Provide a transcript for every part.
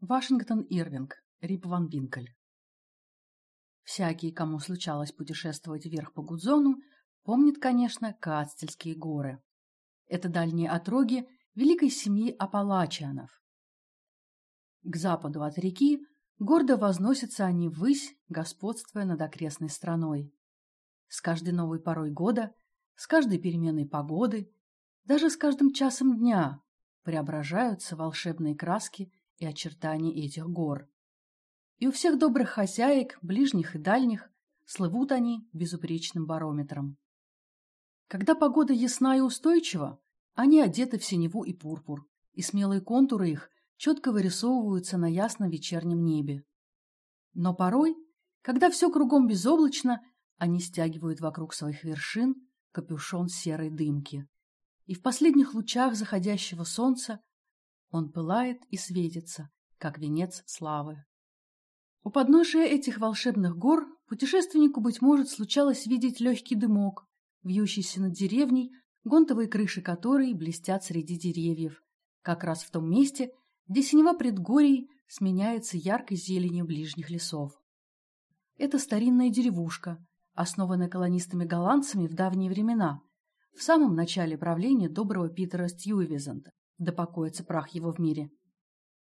Вашингтон Ирвинг, Рип Ван Винкель. Всякий, кому случалось путешествовать вверх по Гудзону, помнит, конечно, Каацтельские горы. Это дальние отроги великой семьи Апалачианов. К западу от реки гордо возносятся они ввысь, господствуя над окрестной страной. С каждой новой порой года, с каждой переменной погоды, даже с каждым часом дня преображаются волшебные краски и очертания этих гор. И у всех добрых хозяек, ближних и дальних, слывут они безупречным барометром. Когда погода ясна и устойчива, они одеты в синеву и пурпур, и смелые контуры их четко вырисовываются на ясном вечернем небе. Но порой, когда все кругом безоблачно, они стягивают вокруг своих вершин капюшон серой дымки. И в последних лучах заходящего солнца он пылает и светится, как венец славы. У подножия этих волшебных гор путешественнику, быть может, случалось видеть легкий дымок, вьющийся над деревней, гонтовые крыши которой блестят среди деревьев, как раз в том месте, где синева предгорий сменяется яркой зеленью ближних лесов. Это старинная деревушка, основанная колонистами-голландцами в давние времена, в самом начале правления доброго Питера Стьюивизента, да покоится прах его в мире.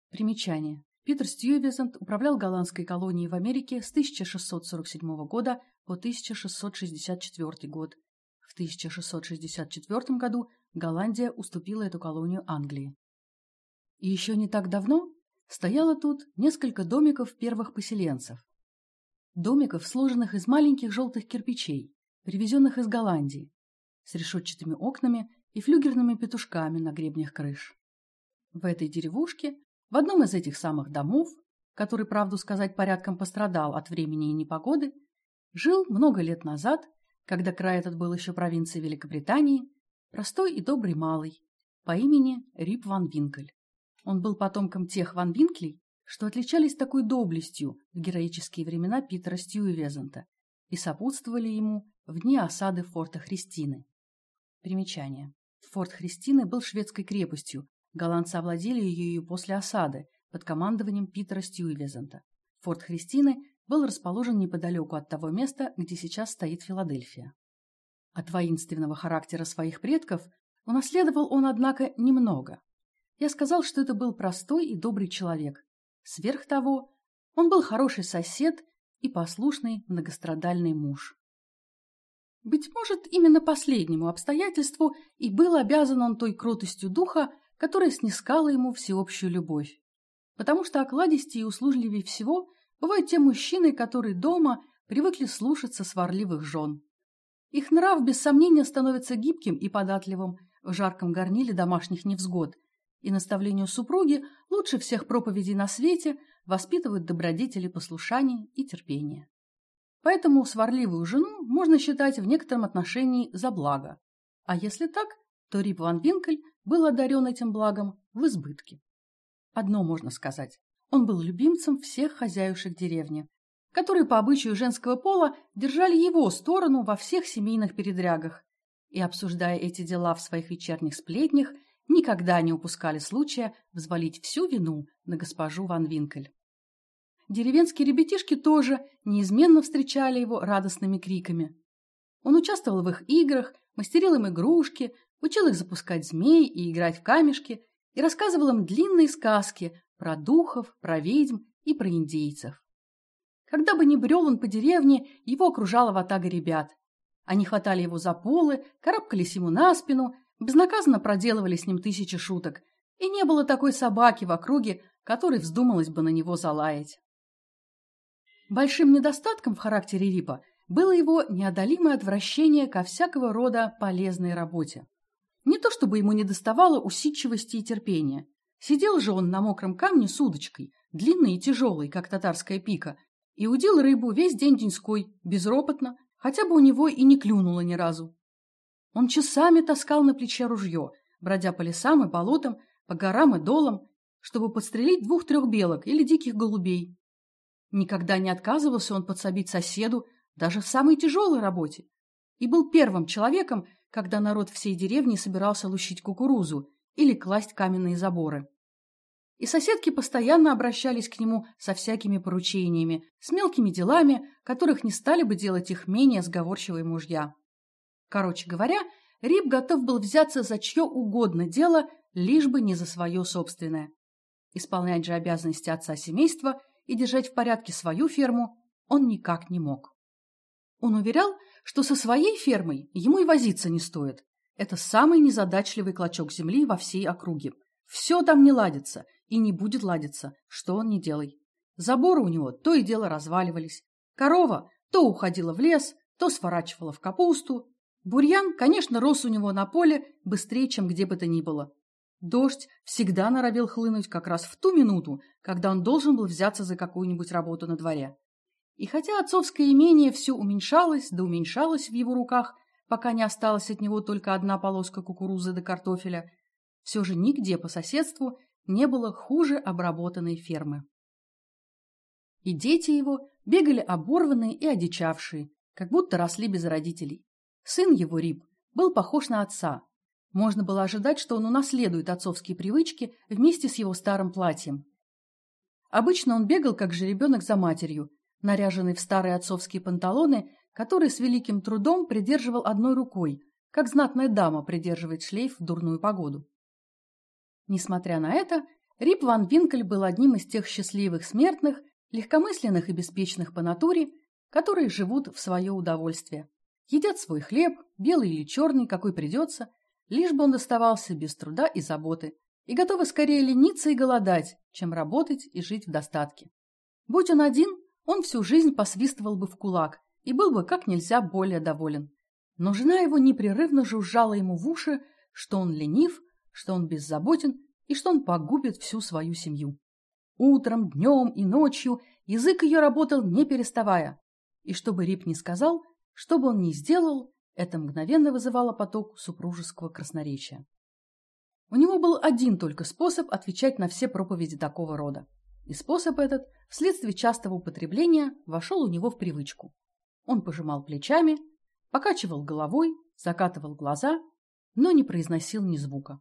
Примечание. Питер Стьюивизент управлял голландской колонией в Америке с 1647 года по 1664 год. В 1664 году Голландия уступила эту колонию Англии. И еще не так давно стояло тут несколько домиков первых поселенцев. Домиков, сложенных из маленьких желтых кирпичей, привезенных из Голландии, с решетчатыми окнами и флюгерными петушками на гребнях крыш. В этой деревушке, в одном из этих самых домов, который, правду сказать, порядком пострадал от времени и непогоды, жил много лет назад, когда край этот был еще провинцией Великобритании, простой и добрый малый по имени Рип Ван Винкель. Он был потомком тех Ван Винклей, что отличались такой доблестью в героические времена Питера Стьюивезента и сопутствовали ему в дни осады форта Христины. Примечание. Форт Христины был шведской крепостью, голландцы овладели ею после осады под командованием Питера Стьюивезента. Форт Христины был расположен неподалеку от того места, где сейчас стоит Филадельфия. От воинственного характера своих предков унаследовал он, однако, немного. Я сказал, что это был простой и добрый человек. Сверх того, он был хороший сосед и послушный многострадальный муж. Быть может, именно последнему обстоятельству и был обязан он той кротостью духа, которая снискала ему всеобщую любовь. Потому что окладистее и услужливее всего бывают те мужчины, которые дома привыкли слушаться сварливых жен. Их нрав, без сомнения, становится гибким и податливым в жарком горниле домашних невзгод, и наставлению супруги лучше всех проповедей на свете воспитывают добродетели послушания и терпения. Поэтому сварливую жену можно считать в некотором отношении за благо. А если так, то Рип Ван Винкель был одарен этим благом в избытке. Одно можно сказать. Он был любимцем всех хозяюшек деревни, которые по обычаю женского пола держали его сторону во всех семейных передрягах и, обсуждая эти дела в своих вечерних сплетнях, никогда не упускали случая взвалить всю вину на госпожу Ван Винкель. Деревенские ребятишки тоже неизменно встречали его радостными криками. Он участвовал в их играх, мастерил им игрушки, учил их запускать змей и играть в камешки и рассказывал им длинные сказки про духов, про ведьм и про индейцев. Когда бы ни брел он по деревне, его окружала ватага ребят. Они хватали его за полы, карабкались ему на спину, безнаказанно проделывали с ним тысячи шуток, и не было такой собаки в округе, которой вздумалось бы на него залаять. Большим недостатком в характере Рипа было его неодолимое отвращение ко всякого рода полезной работе. Не то чтобы ему недоставало усидчивости и терпения. Сидел же он на мокром камне с удочкой, длинной и тяжелой, как татарская пика, и удил рыбу весь день деньской, безропотно, хотя бы у него и не клюнуло ни разу. Он часами таскал на плече ружье, бродя по лесам и болотам, по горам и долам, чтобы подстрелить двух-трех белок или диких голубей, Никогда не отказывался он подсобить соседу, даже в самой тяжелой работе. И был первым человеком, когда народ всей деревни собирался лущить кукурузу или класть каменные заборы. и соседки постоянно обращались к нему со всякими поручениями, с мелкими делами, которых не стали бы делать их менее сговорчивые мужья. Короче говоря, Рип готов был взяться за чье угодно дело, лишь бы не за свое собственное. Исполнять же обязанности отца семейства и держать в порядке свою ферму он никак не мог. Он уверял, что со своей фермой ему и возиться не стоит. Это самый незадачливый клочок земли во всей округе. Все там не ладится и не будет ладиться, что он не делай. Заборы у него то и дело разваливались. Корова то уходила в лес, то сворачивала в капусту. Бурьян, конечно, рос у него на поле быстрее, чем где бы то ни было. Дождь всегда норовил хлынуть как раз в ту минуту, когда он должен был взяться за какую-нибудь работу на дворе. И хотя отцовское имение все уменьшалось да уменьшалось в его руках, пока не осталась от него только одна полоска кукурузы да картофеля, все же нигде по соседству не было хуже обработанной фермы. И дети его бегали оборванные и одичавшие, как будто росли без родителей. Сын его, Рип, был похож на отца. Можно было ожидать, что он унаследует отцовские привычки вместе с его старым платьем. Обычно он бегал, как же ребенок за матерью, наряженный в старые отцовские панталоны, который с великим трудом придерживал одной рукой, как знатная дама придерживает шлейф в дурную погоду. Несмотря на это, Рип Ван Винкель был одним из тех счастливых смертных, легкомысленных и беспечных по натуре, которые живут в свое удовольствие. Едят свой хлеб, белый или черный, какой придется, лишь бы он доставался без труда и заботы, и готовы скорее лениться и голодать, чем работать и жить в достатке. Будь он один, он всю жизнь посвистывал бы в кулак и был бы как нельзя более доволен. Но жена его непрерывно жужжала ему в уши, что он ленив, что он беззаботен и что он погубит всю свою семью. Утром, днем и ночью язык ее работал не переставая. И что бы Рип ни сказал, что бы он ни сделал, это мгновенно вызывало поток супружеского красноречия. У него был один только способ отвечать на все проповеди такого рода. И способ этот, вследствие частого употребления, вошел у него в привычку. Он пожимал плечами, покачивал головой, закатывал глаза, но не произносил ни звука.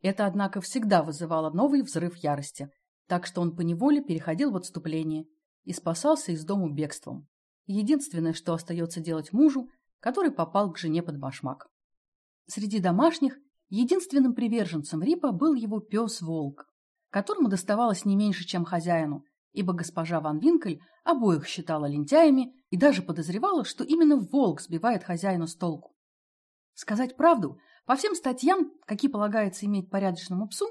Это, однако, всегда вызывало новый взрыв ярости, так что он поневоле переходил в отступление и спасался из дому бегством. Единственное, что остается делать мужу, который попал к жене под башмак. Среди домашних единственным приверженцем Рипа был его пес-волк, которому доставалось не меньше, чем хозяину, ибо госпожа Ван Винкель обоих считала лентяями и даже подозревала, что именно волк сбивает хозяина с толку. Сказать правду, по всем статьям, какие полагается иметь порядочному псу,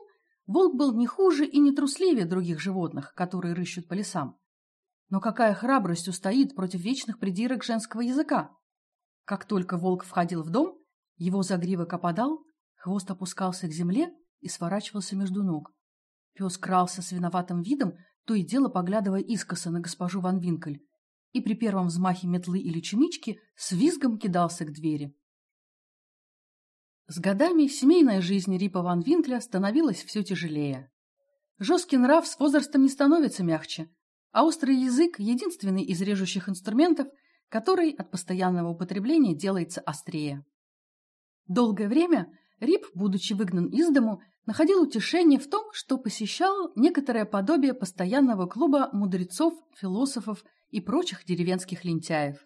волк был не хуже и не трусливее других животных, которые рыщут по лесам. Но какая храбрость устоит против вечных придирок женского языка? Как только волк входил в дом, его загривок опадал, хвост опускался к земле и сворачивался между ног. Пес крался с виноватым видом, то и дело поглядывая искоса на госпожу Ван Винкель, и при первом взмахе метлы или чумички с визгом кидался к двери. С годами семейная жизнь Рипа Ван Винкля становилась все тяжелее. Жесткий нрав с возрастом не становится мягче, а острый язык – единственный из режущих инструментов, который от постоянного употребления делается острее. Долгое время Рип, будучи выгнан из дому, находил утешение в том, что посещал некоторое подобие постоянного клуба мудрецов, философов и прочих деревенских лентяев.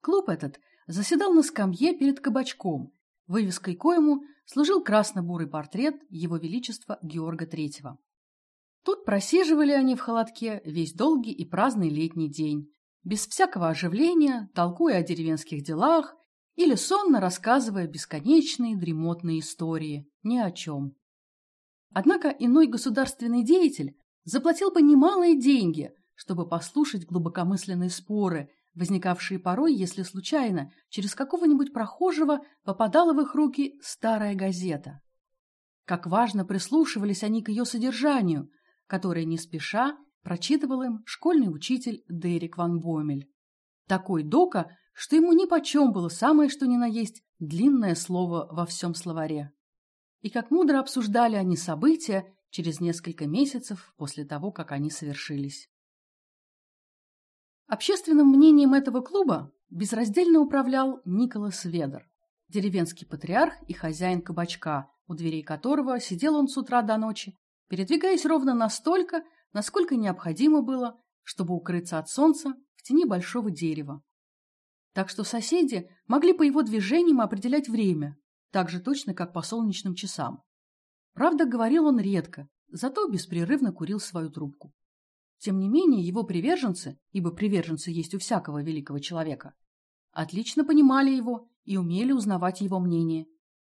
Клуб этот заседал на скамье перед кабачком, вывеской коему служил красно-бурый портрет Его Величества Георга III. Тут просиживали они в холодке весь долгий и праздный летний день, без всякого оживления, толкуя о деревенских делах или сонно рассказывая бесконечные дремотные истории, ни о чем. Однако иной государственный деятель заплатил бы немалые деньги, чтобы послушать глубокомысленные споры, возникавшие порой, если случайно, через какого-нибудь прохожего попадала в их руки старая газета. Как важно прислушивались они к ее содержанию, которое не спеша прочитывал им школьный учитель Дерек Ван Бомель. Такой дока, что ему нипочем было самое что ни на есть длинное слово во всем словаре. И как мудро обсуждали они события через несколько месяцев после того, как они совершились. Общественным мнением этого клуба безраздельно управлял Николас Ведер, деревенский патриарх и хозяин кабачка, у дверей которого сидел он с утра до ночи передвигаясь ровно настолько, насколько необходимо было, чтобы укрыться от солнца в тени большого дерева. Так что соседи могли по его движениям определять время, так же точно, как по солнечным часам. Правда, говорил он редко, зато беспрерывно курил свою трубку. Тем не менее, его приверженцы, ибо приверженцы есть у всякого великого человека, отлично понимали его и умели узнавать его мнение.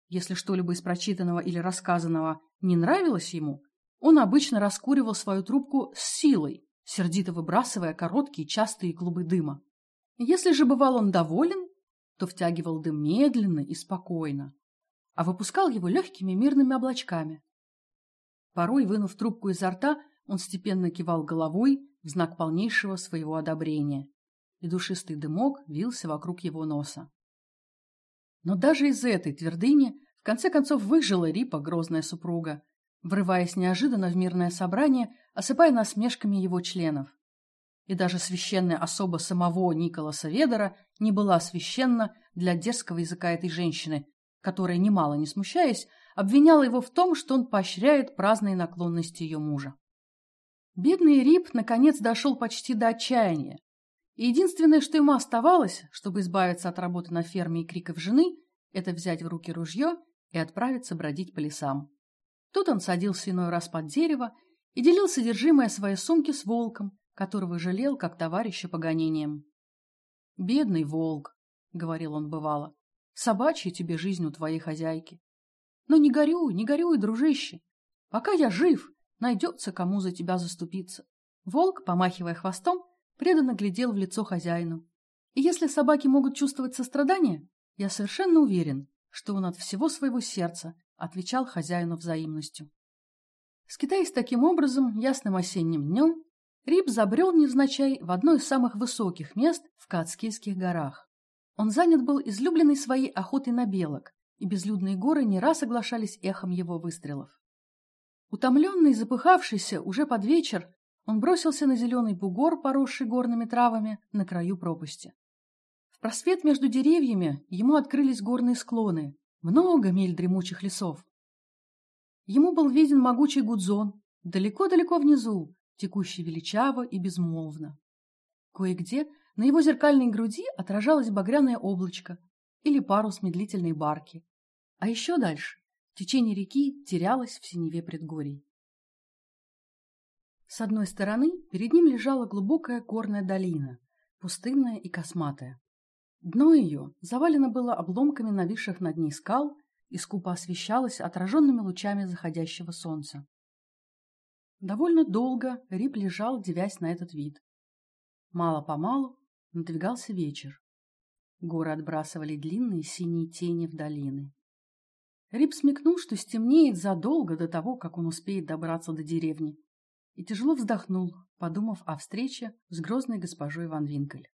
Если что-либо из прочитанного или рассказанного не нравилось ему, он обычно раскуривал свою трубку с силой, сердито выбрасывая короткие частые клубы дыма. Если же бывал он доволен, то втягивал дым медленно и спокойно, а выпускал его легкими мирными облачками. Порой, вынув трубку изо рта, он степенно кивал головой в знак полнейшего своего одобрения, и душистый дымок вился вокруг его носа. Но даже из этой твердыни в конце концов выжила Рипа, грозная супруга, врываясь неожиданно в мирное собрание, осыпая насмешками его членов. И даже священная особа самого Николаса Ведера не была священна для дерзкого языка этой женщины, которая, немало не смущаясь, обвиняла его в том, что он поощряет праздные наклонности ее мужа. Бедный Рип наконец дошел почти до отчаяния, и единственное, что ему оставалось, чтобы избавиться от работы на ферме и криков жены, это взять в руки ружье и отправиться бродить по лесам. Тут он садился иной раз под дерево и делил содержимое своей сумки с волком, которого жалел как товарища по гонениям. «Бедный волк», — говорил он бывало, — «собачья тебе жизнь у твоей хозяйки. Но не горюй, не горюй, дружище. Пока я жив, найдется кому за тебя заступиться». Волк, помахивая хвостом, преданно глядел в лицо хозяину. И если собаки могут чувствовать сострадание, я совершенно уверен, что он от всего своего сердца отвечал хозяину взаимностью. Скитаясь таким образом ясным осенним днем, Рип забрел невзначай в одно из самых высоких мест в Кацкийских горах. Он занят был излюбленной своей охотой на белок, и безлюдные горы не раз оглашались эхом его выстрелов. Утомленный и запыхавшийся уже под вечер, он бросился на зеленый бугор, поросший горными травами, на краю пропасти. В просвет между деревьями ему открылись горные склоны, много миль дремучих лесов. Ему был виден могучий гудзон, далеко-далеко внизу, текущий величаво и безмолвно. Кое-где на его зеркальной груди отражалось багряное облачко или парус медлительной барки, а еще дальше течение реки терялось в синеве предгорий. С одной стороны перед ним лежала глубокая горная долина, пустынная и косматая. Дно ее завалено было обломками нависших над ней скал и скупо освещалось отраженными лучами заходящего солнца. Довольно долго Рип лежал, девясь на этот вид. Мало-помалу надвигался вечер. Горы отбрасывали длинные синие тени в долины. Рип смекнул, что стемнеет задолго до того, как он успеет добраться до деревни, и тяжело вздохнул, подумав о встрече с грозной госпожой Ван Винкель.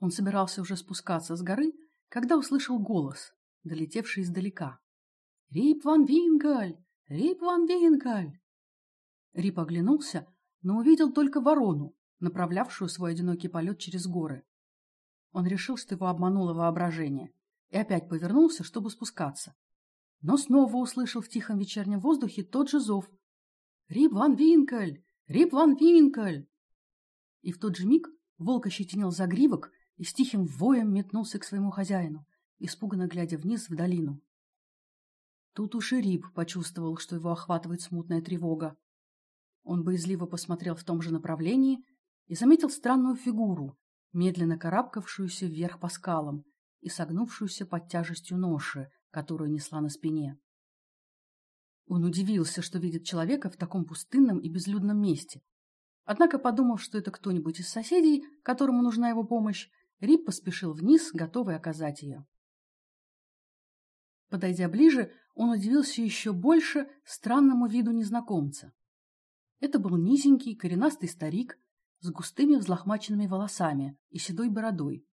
Он собирался уже спускаться с горы, когда услышал голос, долетевший издалека. «Рип Ван Винкель! Рип Ван Винкель!» Рип оглянулся, но увидел только ворону, направлявшую свой одинокий полет через горы. Он решил, что его обмануло воображение, и опять повернулся, чтобы спускаться. Но снова услышал в тихом вечернем воздухе тот же зов. «Рип Ван Винкель! Рип Ван Винкель!» И в тот же миг волк ощетинил загривок и с тихим воем метнулся к своему хозяину, испуганно глядя вниз в долину. Тут уж и Рип почувствовал, что его охватывает смутная тревога. Он боязливо посмотрел в том же направлении и заметил странную фигуру, медленно карабкавшуюся вверх по скалам и согнувшуюся под тяжестью ноши, которую несла на спине. Он удивился, что видит человека в таком пустынном и безлюдном месте. Однако, подумав, что это кто-нибудь из соседей, которому нужна его помощь, Рип поспешил вниз, готовый оказать ее. Подойдя ближе, он удивился еще больше странному виду незнакомца. Это был низенький, коренастый старик с густыми взлохмаченными волосами и седой бородой.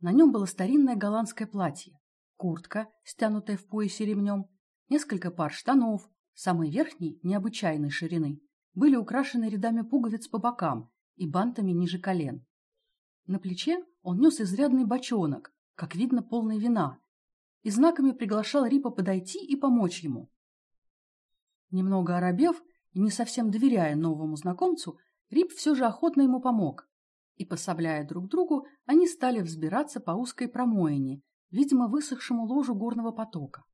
На нем было старинное голландское платье, куртка, стянутая в поясе ремнем, несколько пар штанов, самой верхней, необычайной ширины, были украшены рядами пуговиц по бокам и бантами ниже колен. На плече он нес изрядный бочонок, как видно, полный вина, и знаками приглашал Рипа подойти и помочь ему. Немного оробев и не совсем доверяя новому знакомцу, Рип все же охотно ему помог. И, пособляя друг другу, они стали взбираться по узкой промоине, видимо, высохшему ложу горного потока.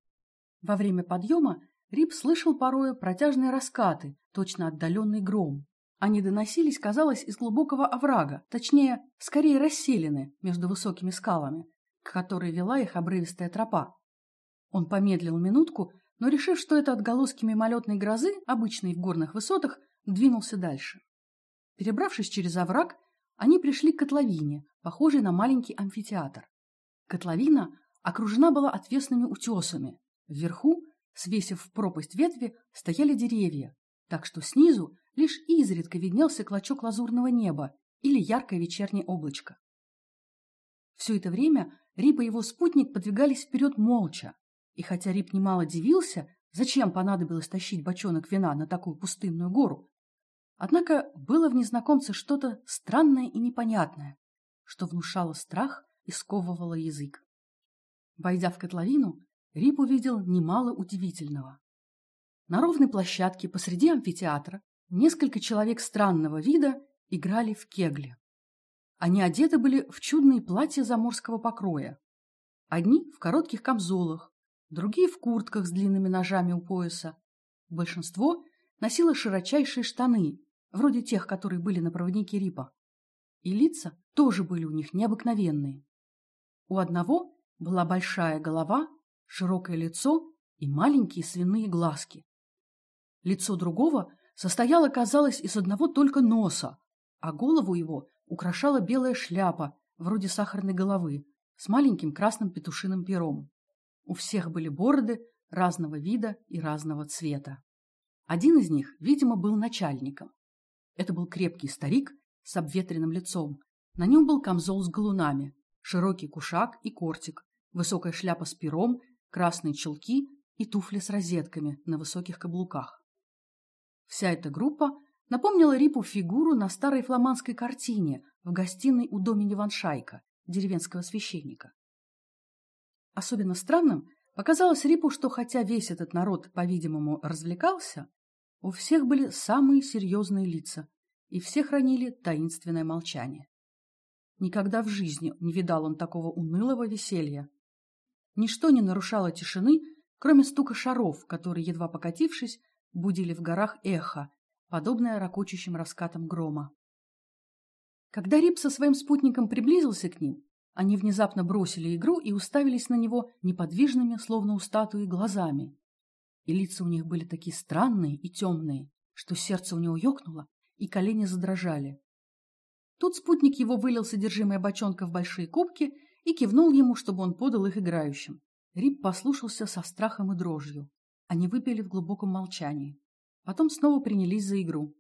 Во время подъема Рип слышал порою протяжные раскаты, точно отдаленный гром. Они доносились, казалось, из глубокого оврага, точнее, скорее расселены между высокими скалами, к которой вела их обрывистая тропа. Он помедлил минутку, но, решив, что это отголоски мимолетной грозы, обычной в горных высотах, двинулся дальше. Перебравшись через овраг, они пришли к котловине, похожей на маленький амфитеатр. Котловина окружена была отвесными утесами. Вверху, свесив в пропасть ветви, стояли деревья, так что снизу лишь изредка виднелся клочок лазурного неба или яркое вечернее облачко. Все это время Рип и его спутник подвигались вперед молча, и хотя Рип немало дивился, зачем понадобилось тащить бочонок вина на такую пустынную гору, однако было в незнакомце что-то странное и непонятное, что внушало страх и сковывало язык. Войдя в котловину, Рип увидел немало удивительного. На ровной площадке посреди амфитеатра несколько человек странного вида играли в кегли. Они одеты были в чудные платья заморского покроя. Одни в коротких камзолах, другие в куртках с длинными ножами у пояса. Большинство носило широчайшие штаны, вроде тех, которые были на проводнике Рипа. И лица тоже были у них необыкновенные. У одного была большая голова, широкое лицо и маленькие свиные глазки. Лицо другого состояло, казалось, из одного только носа, а голову его украшала белая шляпа, вроде сахарной головы, с маленьким красным петушиным пером. У всех были бороды разного вида и разного цвета. Один из них, видимо, был начальником. Это был крепкий старик с обветренным лицом. На нем был камзол с галунами, широкий кушак и кортик, высокая шляпа с пером, красные чулки и туфли с розетками на высоких каблуках. Вся эта группа напомнила Рипу фигуру на старой фламандской картине в гостиной у Домини Ваншайка, деревенского священника. Особенно странным показалось Рипу, что хотя весь этот народ, по-видимому, развлекался, у всех были самые серьезные лица, и все хранили таинственное молчание. Никогда в жизни не видал он такого унылого веселья. Ничто не нарушало тишины, кроме стука шаров, которые, едва покатившись, будили в горах эхо, подобное ракочущим раскатам грома. Когда Рип со своим спутником приблизился к ним, они внезапно бросили игру и уставились на него неподвижными, словно у статуи, глазами. И лица у них были такие странные и темные, что сердце у него ёкнуло, и колени задрожали. Тут спутник его вылил содержимое бочонка в большие кубки и кивнул ему, чтобы он подал их играющим. Рип послушался со страхом и дрожью. Они выпили в глубоком молчании. Потом снова принялись за игру.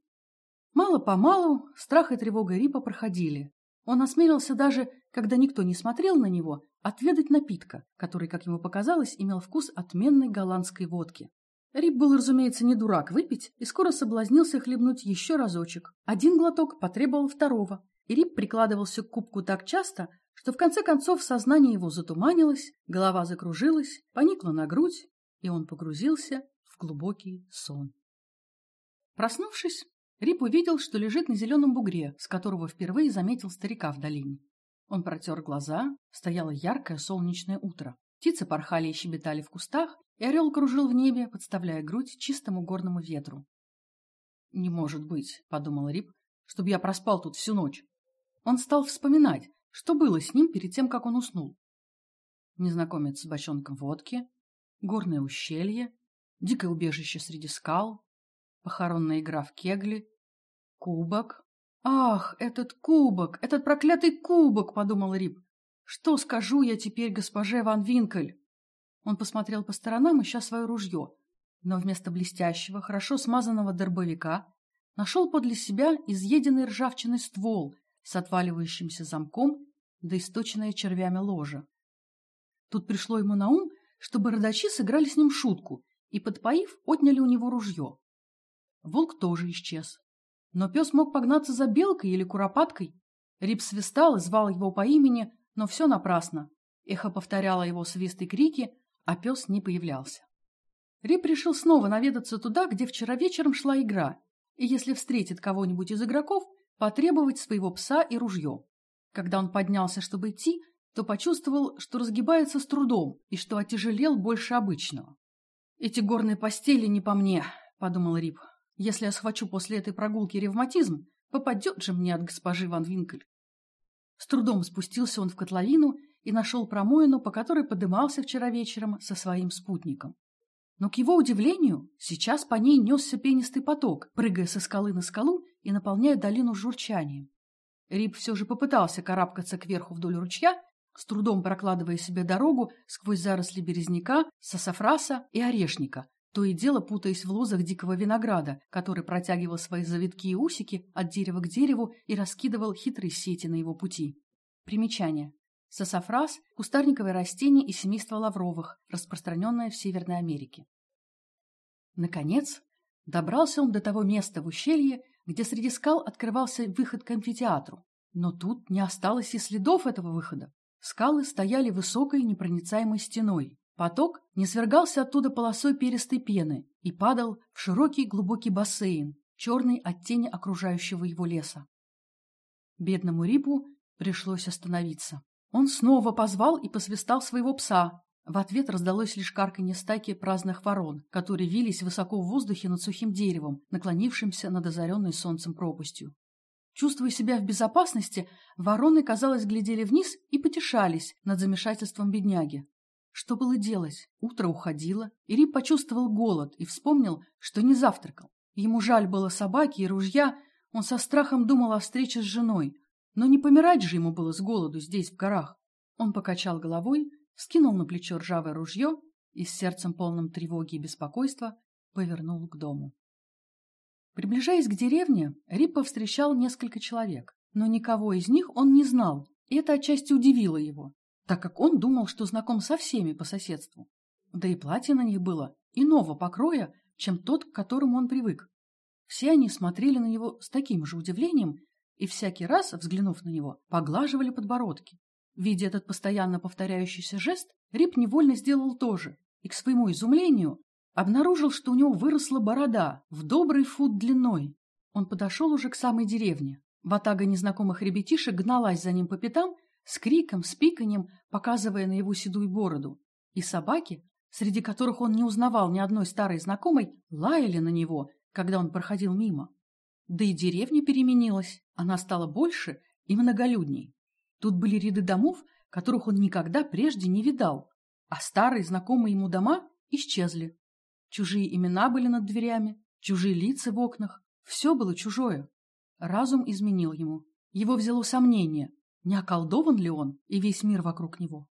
Мало-помалу страх и тревога Рипа проходили. Он осмелился даже, когда никто не смотрел на него, отведать напитка, который, как ему показалось, имел вкус отменной голландской водки. Рип был, разумеется, не дурак выпить и скоро соблазнился хлебнуть еще разочек. Один глоток потребовал второго, и Рип прикладывался к кубку так часто, что в конце концов сознание его затуманилось, голова закружилась, поникла на грудь, и он погрузился в глубокий сон. Проснувшись, Рип увидел, что лежит на зеленом бугре, с которого впервые заметил старика в долине. Он протер глаза, стояло яркое солнечное утро. Птицы порхали и щебетали в кустах, и орел кружил в небе, подставляя грудь чистому горному ветру. «Не может быть», — подумал Рип, — «чтобы я проспал тут всю ночь». Он стал вспоминать, что было с ним перед тем, как он уснул. Незнакомец с бочонком водки, горное ущелье, дикое убежище среди скал, похоронная игра в кегли, кубок. «Ах, этот кубок, этот проклятый кубок!» — подумал Рип. «Что скажу я теперь госпоже Ван Винкель?» Он посмотрел по сторонам, ища свое ружье, но вместо блестящего, хорошо смазанного дробовика нашел подле себя изъеденный ржавчиной ствол с отваливающимся замком да источенное червями ложа. Тут пришло ему на ум, чтобы родачи сыграли с ним шутку и, подпоив, отняли у него ружье. Волк тоже исчез. Но пес мог погнаться за белкой или куропаткой. Рип свистал и звал его по имени, но все напрасно. Эхо повторяло его свист и крики, а пес не появлялся. Рип решил снова наведаться туда, где вчера вечером шла игра, и если встретит кого-нибудь из игроков, потребовать своего пса и ружье. Когда он поднялся, чтобы идти, то почувствовал, что разгибается с трудом и что отяжелел больше обычного. «Эти горные постели не по мне», — подумал Рип. «Если я схвачу после этой прогулки ревматизм, попадет же мне от госпожи Ван Винкель». С трудом спустился он в котловину и нашел промоину, по которой подымался вчера вечером со своим спутником. Но, к его удивлению, сейчас по ней несся пенистый поток, прыгая со скалы на скалу и наполняя долину журчанием. Рип все же попытался карабкаться кверху вдоль ручья, с трудом прокладывая себе дорогу сквозь заросли березняка, сософраса и орешника, то и дело путаясь в лозах дикого винограда, который протягивал свои завитки и усики от дерева к дереву и раскидывал хитрые сети на его пути. Примечание. Сософрас – кустарниковое растение из семейства лавровых, распространенное в Северной Америке. Наконец, добрался он до того места в ущелье, где среди скал открывался выход к амфитеатру. Но тут не осталось и следов этого выхода. Скалы стояли высокой непроницаемой стеной. Поток не свергался оттуда полосой перистой пены и падал в широкий глубокий бассейн, черный от тени окружающего его леса. Бедному Рипу пришлось остановиться. Он снова позвал и посвистал своего пса. В ответ раздалось лишь карканье стайки праздных ворон, которые вились высоко в воздухе над сухим деревом, наклонившимся над озаренной солнцем пропастью. Чувствуя себя в безопасности, вороны, казалось, глядели вниз и потешались над замешательством бедняги. Что было делать? Утро уходило, и Рип почувствовал голод и вспомнил, что не завтракал. Ему жаль было собаки и ружья, он со страхом думал о встрече с женой. Но не помирать же ему было с голоду здесь, в горах. Он покачал головой, скинул на плечо ржавое ружье и с сердцем полным тревоги и беспокойства повернул к дому. Приближаясь к деревне, Рип повстречал несколько человек, но никого из них он не знал, и это отчасти удивило его, так как он думал, что знаком со всеми по соседству. Да и платье на них было иного покроя, чем тот, к которому он привык. Все они смотрели на него с таким же удивлением и всякий раз, взглянув на него, поглаживали подбородки. Видя этот постоянно повторяющийся жест, Рип невольно сделал то же, и, к своему изумлению, обнаружил, что у него выросла борода в добрый фут длиной. Он подошел уже к самой деревне. Ватага незнакомых ребятишек гналась за ним по пятам, с криком, с пиканьем, показывая на его седую бороду. И собаки, среди которых он не узнавал ни одной старой знакомой, лаяли на него, когда он проходил мимо. Да и деревня переменилась, она стала больше и многолюдней. Тут были ряды домов, которых он никогда прежде не видал, а старые знакомые ему дома исчезли. Чужие имена были над дверями, чужие лица в окнах. Все было чужое. Разум изменил ему. Его взяло сомнение, не околдован ли он и весь мир вокруг него.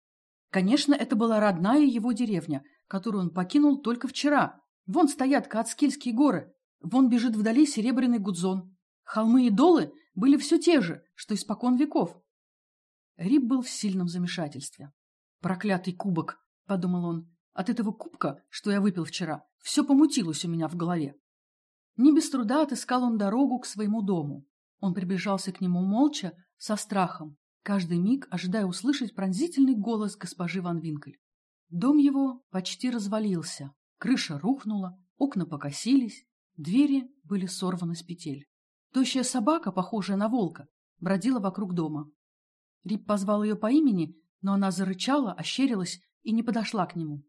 Конечно, это была родная его деревня, которую он покинул только вчера. Вон стоят Кацкильские горы, вон бежит вдали серебряный гудзон. Холмы и долы были все те же, что испокон веков. Риб был в сильном замешательстве. «Проклятый кубок!» — подумал он. От этого кубка, что я выпил вчера, все помутилось у меня в голове. Не без труда отыскал он дорогу к своему дому. Он приближался к нему молча, со страхом, каждый миг ожидая услышать пронзительный голос госпожи Ван Винкель. Дом его почти развалился, крыша рухнула, окна покосились, двери были сорваны с петель. Тощая собака, похожая на волка, бродила вокруг дома. Рип позвал ее по имени, но она зарычала, ощерилась и не подошла к нему.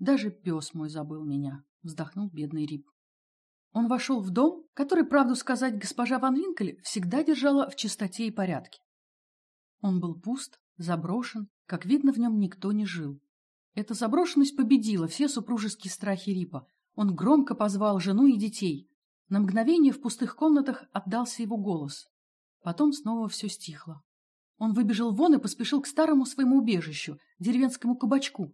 Даже пес мой забыл меня, вздохнул бедный Рип. Он вошел в дом, который, правду сказать, госпожа Ван Винкель всегда держала в чистоте и порядке. Он был пуст, заброшен, как видно, в нем никто не жил. Эта заброшенность победила все супружеские страхи Рипа. Он громко позвал жену и детей. На мгновение в пустых комнатах отдался его голос. Потом снова все стихло. Он выбежал вон и поспешил к старому своему убежищу, деревенскому кабачку,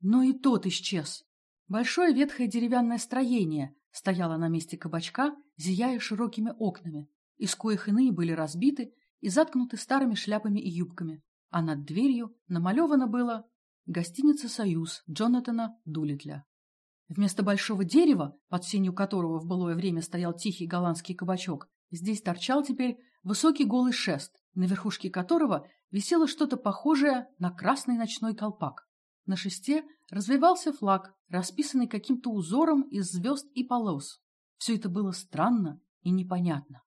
но и тот исчез. Большое ветхое деревянное строение стояло на месте кабачка, зияя широкими окнами, из коих иные были разбиты и заткнуты старыми шляпами и юбками, а над дверью намалевано было «Гостиница «Союз» Джонатана Дулитля». Вместо большого дерева, под сенью которого в былое время стоял тихий голландский кабачок, здесь торчал теперь высокий голый шест, на верхушке которого висело что-то похожее на красный ночной колпак. На шесте развивался флаг, расписанный каким-то узором из звезд и полос. Все это было странно и непонятно.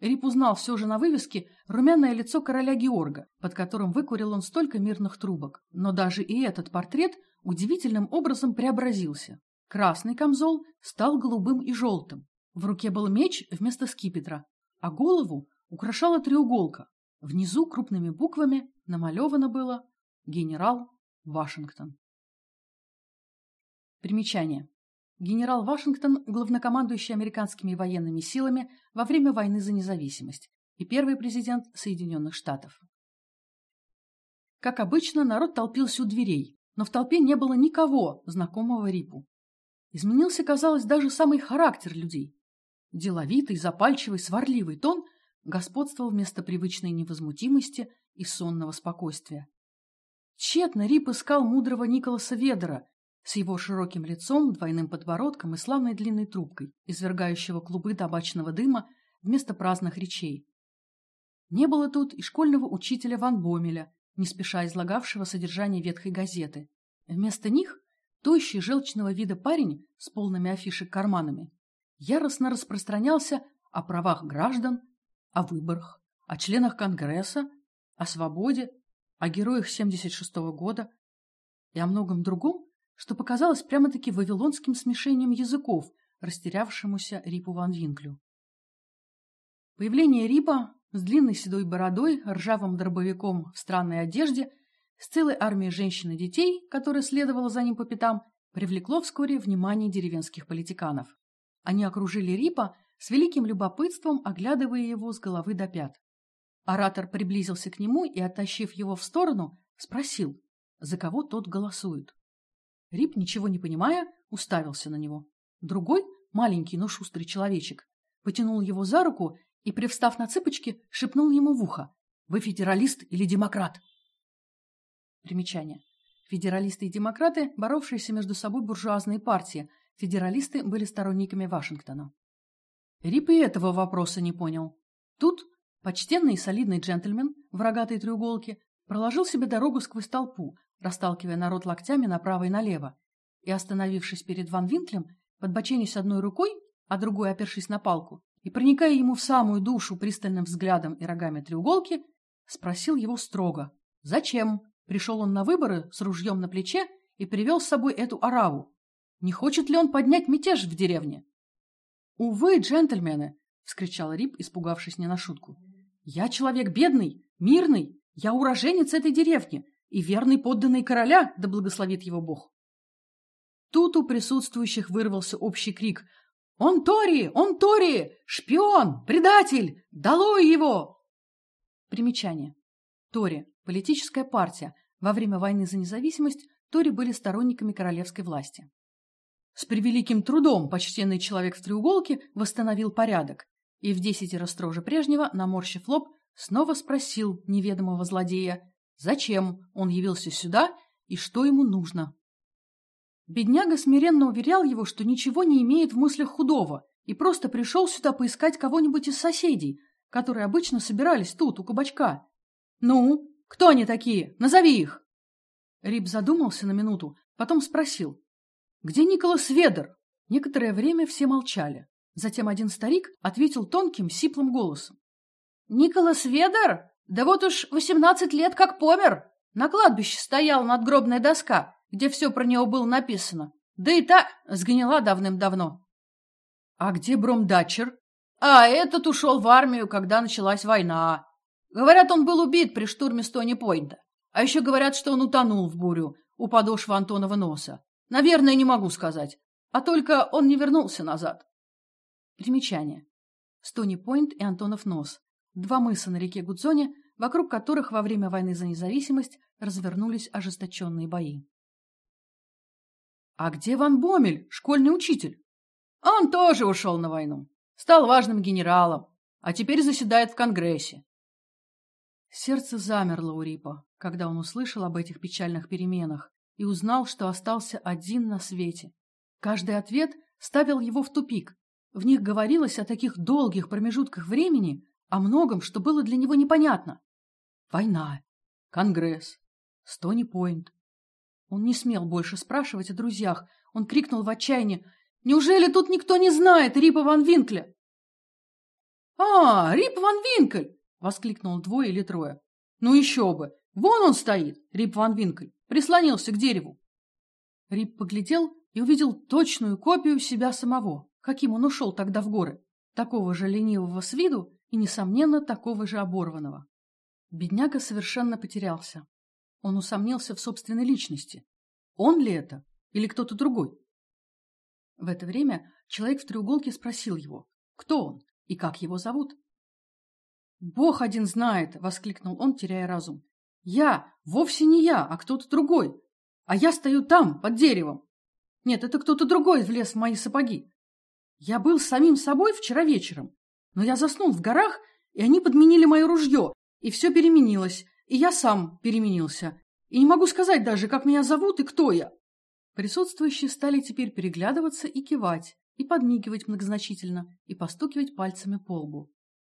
Рип узнал все же на вывеске румяное лицо короля Георга, под которым выкурил он столько мирных трубок. Но даже и этот портрет удивительным образом преобразился. Красный камзол стал голубым и желтым. В руке был меч вместо скипетра, а голову украшала треуголка. Внизу крупными буквами намалевано было «Генерал Вашингтон». Примечание. Генерал Вашингтон – главнокомандующий американскими военными силами во время войны за независимость и первый президент Соединенных Штатов. Как обычно, народ толпился у дверей, но в толпе не было никого, знакомого Рипу. Изменился, казалось, даже самый характер людей. Деловитый, запальчивый, сварливый тон господствовал вместо привычной невозмутимости и сонного спокойствия. Тщетно Рип искал мудрого Николаса Ведера с его широким лицом, двойным подбородком и славной длинной трубкой, извергающего клубы табачного дыма вместо праздных речей. Не было тут и школьного учителя Ван Бомеля, не спеша излагавшего содержание ветхой газеты. Вместо них тощий желчного вида парень с полными афишек карманами яростно распространялся о правах граждан, о выборах, о членах Конгресса, о свободе, о героях 76-го года и о многом другом, что показалось прямо-таки вавилонским смешением языков, растерявшемуся Рипу Ван Винклю. Появление Рипа с длинной седой бородой, ржавым дробовиком в странной одежде, с целой армией женщин и детей, которая следовала за ним по пятам, привлекло вскоре внимание деревенских политиканов. Они окружили Рипа с великим любопытством, оглядывая его с головы до пят. Оратор приблизился к нему и, оттащив его в сторону, спросил, за кого тот голосует. Рип, ничего не понимая, уставился на него. Другой, маленький, но шустрый человечек, потянул его за руку и, привстав на цыпочки, шепнул ему в ухо. «Вы федералист или демократ?» Примечание. Федералисты и демократы, боровшиеся между собой буржуазные партии, федералисты были сторонниками Вашингтона. Рип и этого вопроса не понял. Тут почтенный и солидный джентльмен в рогатой треуголке проложил себе дорогу сквозь толпу, расталкивая народ локтями направо и налево, и, остановившись перед Ван Винклем, подбоченясь одной рукой, а другой опершись на палку, и, проникая ему в самую душу пристальным взглядом и рогами треуголки, спросил его строго, зачем пришел он на выборы с ружьем на плече и привел с собой эту ораву. Не хочет ли он поднять мятеж в деревне? «Увы, джентльмены!» — вскричал Рип, испугавшись не на шутку. «Я человек бедный, мирный, я уроженец этой деревни и верный подданный короля, да благословит его Бог!» Тут у присутствующих вырвался общий крик «Он Тори! Он Тори! Шпион! Предатель! Долой его!» Примечание. Тори – политическая партия. Во время войны за независимость Тори были сторонниками королевской власти. С превеликим трудом почтенный человек в треуголке восстановил порядок и в десятеро строже прежнего, наморщив лоб, снова спросил неведомого злодея, зачем он явился сюда и что ему нужно. Бедняга смиренно уверял его, что ничего не имеет в мыслях худого и просто пришел сюда поискать кого-нибудь из соседей, которые обычно собирались тут, у кабачка. «Ну, кто они такие? Назови их!» Рип задумался на минуту, потом спросил. «Где Николас Ведер?» Некоторое время все молчали. Затем один старик ответил тонким, сиплым голосом. «Николас Ведер? Да вот уж восемнадцать лет как помер. На кладбище стояла надгробная доска где все про него было написано. Да и та сгнила давным-давно. А где Бромдатчер? А этот ушел в армию, когда началась война. Говорят, он был убит при штурме Стони-Пойнта. А еще говорят, что он утонул в бурю у подошвы Антонова носа. Наверное, не могу сказать. А только он не вернулся назад. Примечание. Стони-Пойнт и Антонов нос. Два мыса на реке Гудзоне, вокруг которых во время войны за независимость развернулись ожесточенные бои. А где Ван Бомель, школьный учитель? Он тоже ушел на войну. Стал важным генералом, а теперь заседает в Конгрессе. Сердце замерло у Рипа, когда он услышал об этих печальных переменах и узнал, что остался один на свете. Каждый ответ ставил его в тупик. В них говорилось о таких долгих промежутках времени, о многом, что было для него непонятно. Война, Конгресс, Стони-Пойнт. Он не смел больше спрашивать о друзьях. Он крикнул в отчаянии. «Неужели тут никто не знает Рипа Ван Винкля?» «А, Рип Ван Винкль!» — воскликнул двое или трое. «Ну еще бы! Вон он стоит, Рип Ван Винкль, прислонился к дереву!» Рип поглядел и увидел точную копию себя самого, каким он ушел тогда в горы, такого же ленивого с виду и, несомненно, такого же оборванного. Бедняга совершенно потерялся. Он усомнился в собственной личности. Он ли это или кто-то другой? В это время человек в треуголке спросил его, кто он и как его зовут. «Бог один знает!» — воскликнул он, теряя разум. «Я! Вовсе не я, а кто-то другой! А я стою там, под деревом! Нет, это кто-то другой влез в мои сапоги! Я был самим собой вчера вечером, но я заснул в горах, и они подменили мое ружье, и все переменилось, и я сам переменился. И не могу сказать даже, как меня зовут и кто я. Присутствующие стали теперь переглядываться и кивать, и подмигивать многозначительно, и постукивать пальцами по лбу.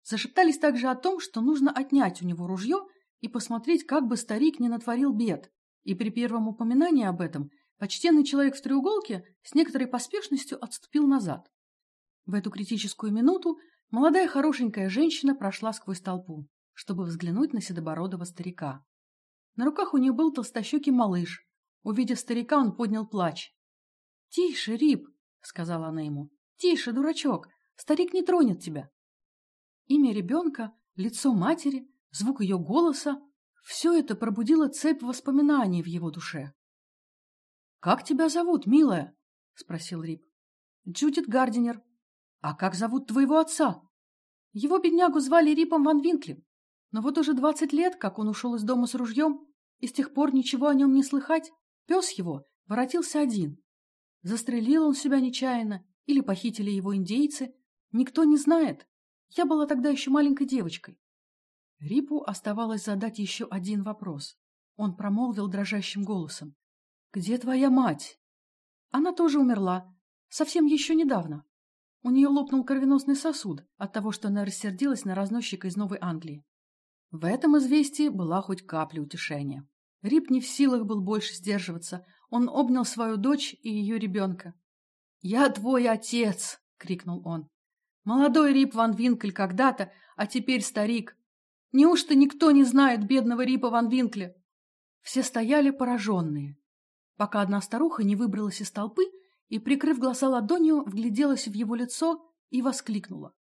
Зашептались также о том, что нужно отнять у него ружье и посмотреть, как бы старик не натворил бед. И при первом упоминании об этом почтенный человек в треуголке с некоторой поспешностью отступил назад. В эту критическую минуту молодая хорошенькая женщина прошла сквозь толпу, чтобы взглянуть на седобородого старика. На руках у нее был толстощекий малыш. Увидев старика, он поднял плач. «Тише, Рип!» — сказала она ему. «Тише, дурачок! Старик не тронет тебя!» Имя ребенка, лицо матери, звук ее голоса — все это пробудило цепь воспоминаний в его душе. «Как тебя зовут, милая?» — спросил Рип. «Джудит Гардинер. А как зовут твоего отца?» Его беднягу звали Рипом Ван Винклем. Но вот уже двадцать лет, как он ушел из дома с ружьем, и с тех пор ничего о нем не слыхать, пес его воротился один. Застрелил он себя нечаянно или похитили его индейцы, никто не знает. Я была тогда еще маленькой девочкой. Рипу оставалось задать еще один вопрос. Он промолвил дрожащим голосом. «Где твоя мать?» Она тоже умерла. Совсем еще недавно. У нее лопнул кровеносный сосуд от того, что она рассердилась на разносчика из Новой Англии. В этом известии была хоть капля утешения. Рип не в силах был больше сдерживаться. Он обнял свою дочь и ее ребенка. «Я твой отец!» — крикнул он. «Молодой Рип Ван Винкль когда-то, а теперь старик. Неужто никто не знает бедного Рипа Ван Винкля?» Все стояли пораженные, пока одна старуха не выбралась из толпы и, прикрыв глаза ладонью, вгляделась в его лицо и воскликнула.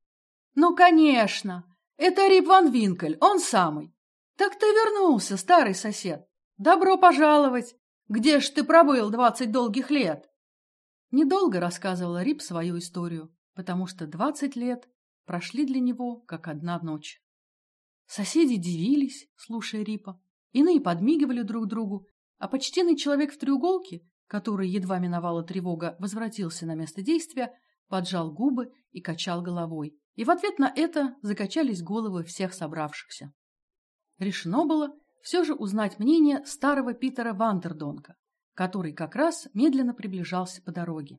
«Ну, конечно! Это Рип Ван Винкель, он самый. Так ты вернулся, старый сосед. Добро пожаловать. Где ж ты пробыл двадцать долгих лет? Недолго рассказывала Рип свою историю, потому что двадцать лет прошли для него, как одна ночь. Соседи дивились, слушая Рипа. Иные подмигивали друг другу, а почтенный человек в треуголке, который едва миновала тревога, возвратился на место действия, поджал губы и качал головой. И в ответ на это закачались головы всех собравшихся. Решено было все же узнать мнение старого Питера Вандердонка, который как раз медленно приближался по дороге.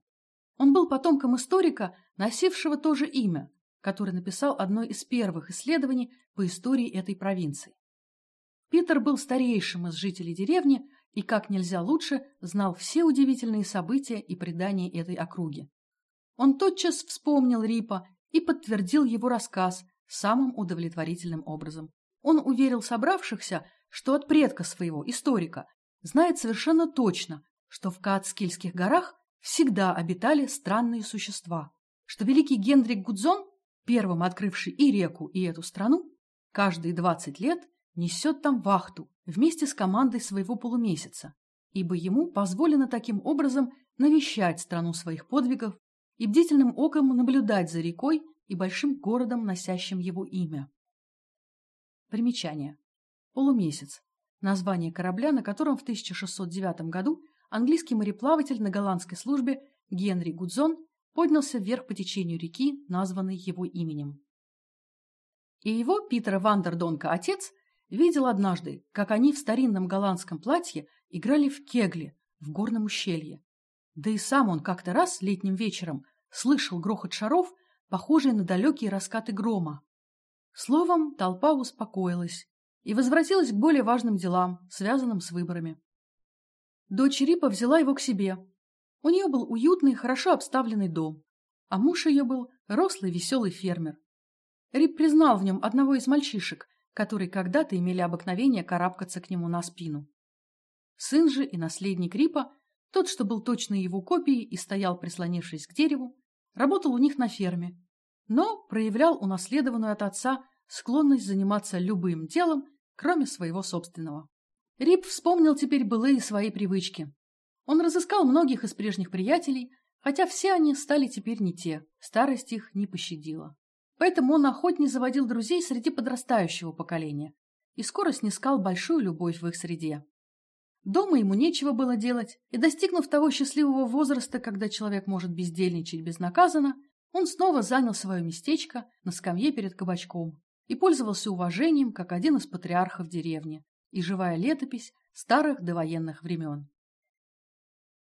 Он был потомком историка, носившего то же имя, который написал одно из первых исследований по истории этой провинции. Питер был старейшим из жителей деревни и как нельзя лучше знал все удивительные события и предания этой округи. Он тотчас вспомнил Рипа и подтвердил его рассказ самым удовлетворительным образом. Он уверил собравшихся, что от предка своего, историка, знает совершенно точно, что в Каацкильских горах всегда обитали странные существа, что великий Генрик Гудзон, первым открывший и реку, и эту страну, каждые двадцать лет несет там вахту вместе с командой своего полумесяца, ибо ему позволено таким образом навещать страну своих подвигов и бдительным оком наблюдать за рекой и большим городом, носящим его имя. Примечание. Полумесяц. Название корабля, на котором в 1609 году английский мореплаватель на голландской службе Генри Гудзон поднялся вверх по течению реки, названной его именем. И его, Питера Вандердонка, отец, видел однажды, как они в старинном голландском платье играли в кегли в горном ущелье. Да и сам он как-то раз летним вечером слышал грохот шаров, похожий на далекие раскаты грома. Словом, толпа успокоилась и возвратилась к более важным делам, связанным с выборами. Дочь Рипа взяла его к себе. У нее был уютный, хорошо обставленный дом, а муж ее был рослый, веселый фермер. Рип признал в нем одного из мальчишек, которые когда-то имели обыкновение карабкаться к нему на спину. Сын же и наследник Рипа, тот, что был точно его копией и стоял, прислонившись к дереву, работал у них на ферме, но проявлял унаследованную от отца склонность заниматься любым делом, кроме своего собственного. Рип вспомнил теперь былые свои привычки. Он разыскал многих из прежних приятелей, хотя все они стали теперь не те, старость их не пощадила. Поэтому он охотнее заводил друзей среди подрастающего поколения и скоро снискал большую любовь в их среде. Дома ему нечего было делать, и, достигнув того счастливого возраста, когда человек может бездельничать безнаказанно, он снова занял свое местечко на скамье перед кабачком и пользовался уважением, как один из патриархов деревни, и живая летопись старых довоенных времен.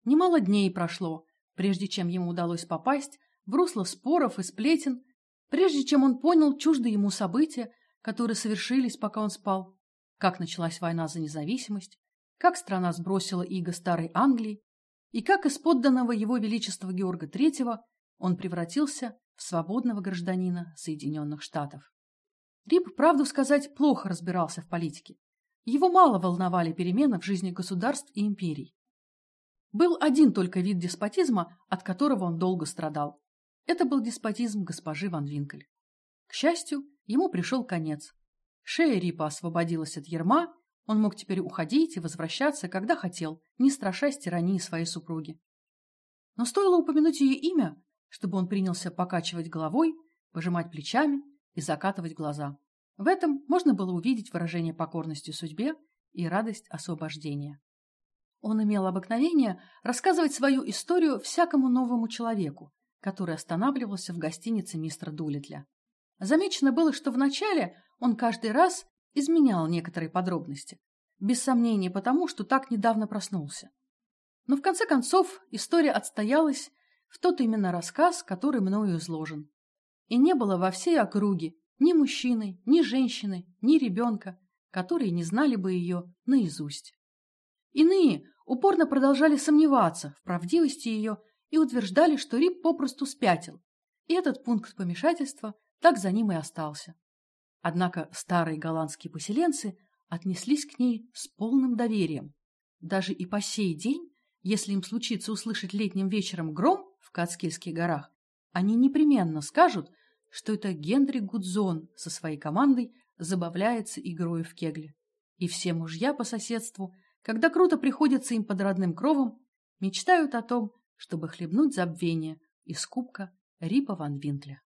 Немало дней прошло, прежде чем ему удалось попасть в русло споров и сплетен, прежде чем он понял чуждые ему события, которые совершились, пока он спал, как началась война за независимость, как страна сбросила иго старой Англии, и как из подданного его величества Георга III он превратился в свободного гражданина Соединенных Штатов. Рип, правду сказать, плохо разбирался в политике. Его мало волновали перемены в жизни государств и империй. Был один только вид деспотизма, от которого он долго страдал. Это был деспотизм госпожи Ван Винкель. К счастью, ему пришел конец. Шея Рипа освободилась от ерма, он мог теперь уходить и возвращаться, когда хотел, не страшась тирании своей супруги. Но стоило упомянуть ее имя, чтобы он принялся покачивать головой, пожимать плечами и закатывать глаза. В этом можно было увидеть выражение покорности судьбе и радость освобождения. Он имел обыкновение рассказывать свою историю всякому новому человеку, который останавливался в гостинице мистера Дулитля. Замечено было, что вначале он каждый раз изменял некоторые подробности, без сомнения потому, что так недавно проснулся. Но в конце концов история отстоялась в тот именно рассказ, который мною изложен. И не было во всей округе ни мужчины, ни женщины, ни ребенка, которые не знали бы ее наизусть. Иные упорно продолжали сомневаться в правдивости ее и утверждали, что Рип попросту спятил, и этот пункт помешательства так за ним и остался. Однако старые голландские поселенцы отнеслись к ней с полным доверием. Даже и по сей день, если им случится услышать летним вечером гром в Кацкильских горах, они непременно скажут, что это Генри Гудзон со своей командой забавляется игрой в кегле. И все мужья по соседству, когда круто приходится им под родным кровом, мечтают о том, чтобы хлебнуть забвение из кубка Рипа ван Винтля.